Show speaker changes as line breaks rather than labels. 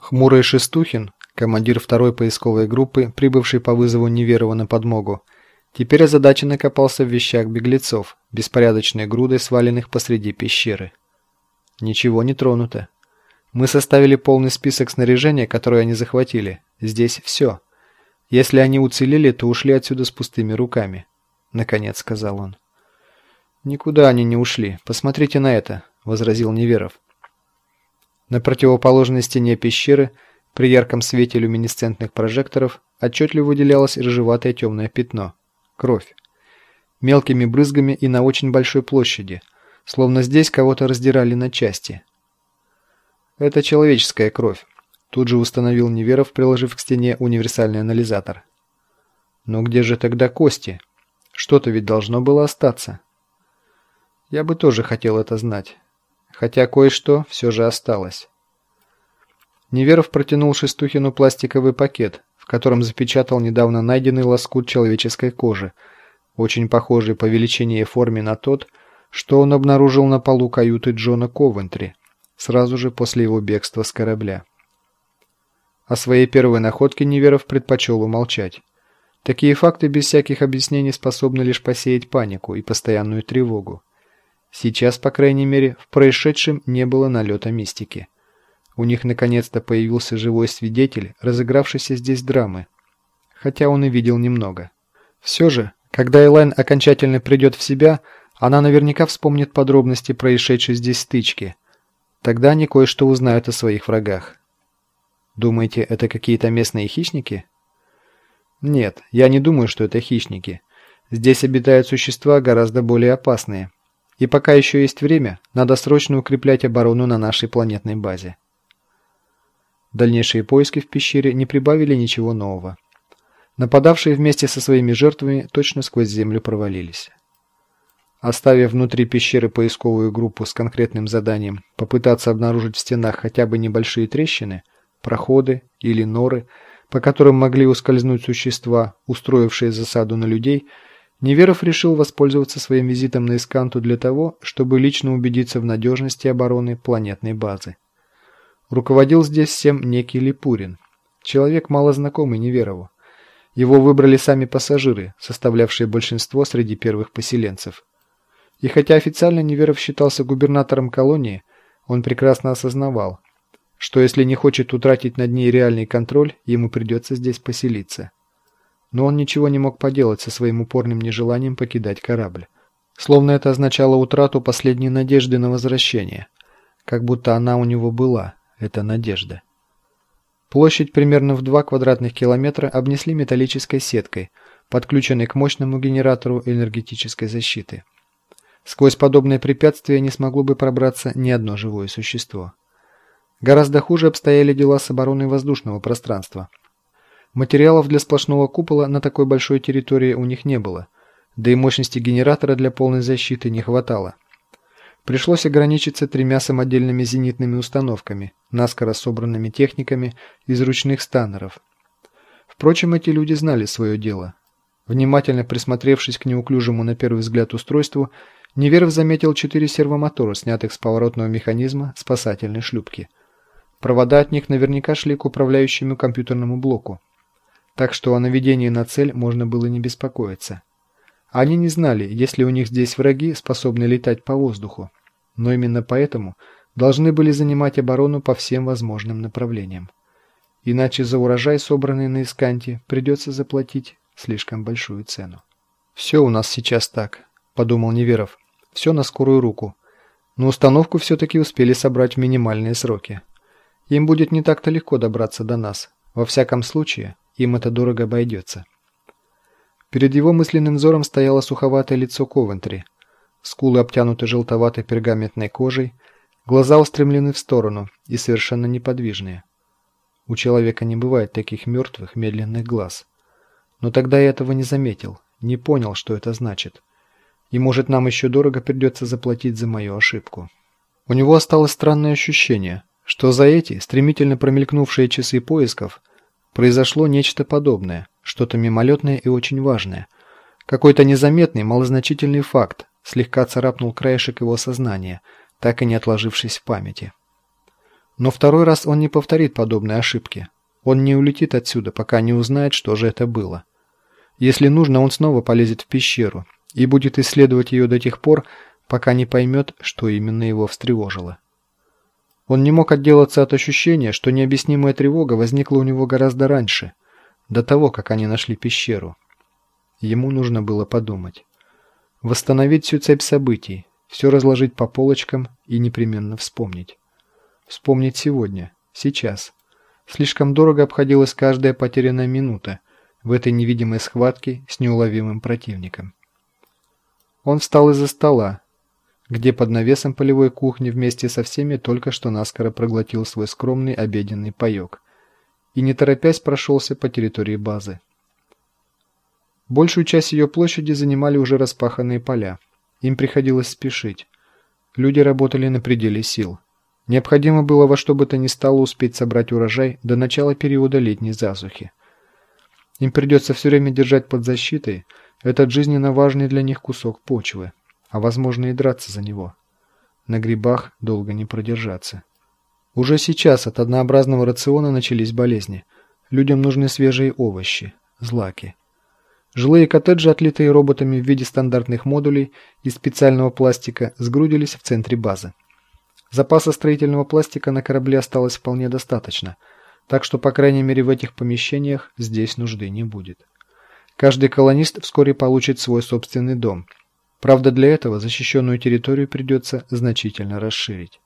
Хмурый Шестухин, командир второй поисковой группы, прибывший по вызову Неверова на подмогу, теперь озадаченно копался в вещах беглецов, беспорядочной грудой сваленных посреди пещеры. Ничего не тронуто. Мы составили полный список снаряжения, которое они захватили. Здесь все. Если они уцелели, то ушли отсюда с пустыми руками. Наконец сказал он. Никуда они не ушли. Посмотрите на это, возразил Неверов. На противоположной стене пещеры, при ярком свете люминесцентных прожекторов, отчетливо выделялось рыжеватое темное пятно – кровь. Мелкими брызгами и на очень большой площади, словно здесь кого-то раздирали на части. Это человеческая кровь, тут же установил Неверов, приложив к стене универсальный анализатор. Но где же тогда кости? Что-то ведь должно было остаться. Я бы тоже хотел это знать хотя кое-что все же осталось. Неверов протянул Шестухину пластиковый пакет, в котором запечатал недавно найденный лоскут человеческой кожи, очень похожий по величине и форме на тот, что он обнаружил на полу каюты Джона Ковентри, сразу же после его бегства с корабля. О своей первой находке Неверов предпочел умолчать. Такие факты без всяких объяснений способны лишь посеять панику и постоянную тревогу. Сейчас, по крайней мере, в происшедшем не было налета мистики. У них наконец-то появился живой свидетель, разыгравшийся здесь драмы. Хотя он и видел немного. Все же, когда Элайн окончательно придет в себя, она наверняка вспомнит подробности происшедшей здесь стычки. Тогда они кое-что узнают о своих врагах. Думаете, это какие-то местные хищники? Нет, я не думаю, что это хищники. Здесь обитают существа гораздо более опасные. И пока еще есть время, надо срочно укреплять оборону на нашей планетной базе. Дальнейшие поиски в пещере не прибавили ничего нового. Нападавшие вместе со своими жертвами точно сквозь землю провалились. Оставив внутри пещеры поисковую группу с конкретным заданием попытаться обнаружить в стенах хотя бы небольшие трещины, проходы или норы, по которым могли ускользнуть существа, устроившие засаду на людей – Неверов решил воспользоваться своим визитом на Исканту для того, чтобы лично убедиться в надежности обороны планетной базы. Руководил здесь всем некий Липурин, человек мало знакомый Неверову. Его выбрали сами пассажиры, составлявшие большинство среди первых поселенцев. И хотя официально Неверов считался губернатором колонии, он прекрасно осознавал, что если не хочет утратить над ней реальный контроль, ему придется здесь поселиться но он ничего не мог поделать со своим упорным нежеланием покидать корабль. Словно это означало утрату последней надежды на возвращение. Как будто она у него была, эта надежда. Площадь примерно в 2 квадратных километра обнесли металлической сеткой, подключенной к мощному генератору энергетической защиты. Сквозь подобное препятствие не смогло бы пробраться ни одно живое существо. Гораздо хуже обстояли дела с обороной воздушного пространства – Материалов для сплошного купола на такой большой территории у них не было, да и мощности генератора для полной защиты не хватало. Пришлось ограничиться тремя самодельными зенитными установками, наскоро собранными техниками из ручных станеров. Впрочем, эти люди знали свое дело. Внимательно присмотревшись к неуклюжему на первый взгляд устройству, Неверов заметил четыре сервомотора, снятых с поворотного механизма спасательной шлюпки. Провода от них наверняка шли к управляющему компьютерному блоку так что о наведении на цель можно было не беспокоиться. Они не знали, есть ли у них здесь враги, способные летать по воздуху, но именно поэтому должны были занимать оборону по всем возможным направлениям. Иначе за урожай, собранный на Исканте, придется заплатить слишком большую цену. «Все у нас сейчас так», – подумал Неверов. «Все на скорую руку. Но установку все-таки успели собрать в минимальные сроки. Им будет не так-то легко добраться до нас. Во всяком случае, им это дорого обойдется. Перед его мысленным взором стояло суховатое лицо Ковентри. Скулы обтянуты желтоватой пергаментной кожей, глаза устремлены в сторону и совершенно неподвижные. У человека не бывает таких мертвых, медленных глаз. Но тогда я этого не заметил, не понял, что это значит. И может нам еще дорого придется заплатить за мою ошибку. У него осталось странное ощущение, что за эти стремительно промелькнувшие часы поисков Произошло нечто подобное, что-то мимолетное и очень важное. Какой-то незаметный, малозначительный факт слегка царапнул краешек его сознания, так и не отложившись в памяти. Но второй раз он не повторит подобной ошибки. Он не улетит отсюда, пока не узнает, что же это было. Если нужно, он снова полезет в пещеру и будет исследовать ее до тех пор, пока не поймет, что именно его встревожило. Он не мог отделаться от ощущения, что необъяснимая тревога возникла у него гораздо раньше, до того, как они нашли пещеру. Ему нужно было подумать. Восстановить всю цепь событий, все разложить по полочкам и непременно вспомнить. Вспомнить сегодня, сейчас. Слишком дорого обходилась каждая потерянная минута в этой невидимой схватке с неуловимым противником. Он встал из-за стола, где под навесом полевой кухни вместе со всеми только что наскоро проглотил свой скромный обеденный паёк и не торопясь прошелся по территории базы. Большую часть ее площади занимали уже распаханные поля. Им приходилось спешить. Люди работали на пределе сил. Необходимо было во что бы то ни стало успеть собрать урожай до начала периода летней засухи. Им придется все время держать под защитой этот жизненно важный для них кусок почвы а возможно и драться за него. На грибах долго не продержаться. Уже сейчас от однообразного рациона начались болезни. Людям нужны свежие овощи, злаки. Жилые коттеджи, отлитые роботами в виде стандартных модулей из специального пластика, сгрудились в центре базы. Запаса строительного пластика на корабле осталось вполне достаточно, так что, по крайней мере, в этих помещениях здесь нужды не будет. Каждый колонист вскоре получит свой собственный дом – Правда, для этого защищенную территорию придется значительно расширить.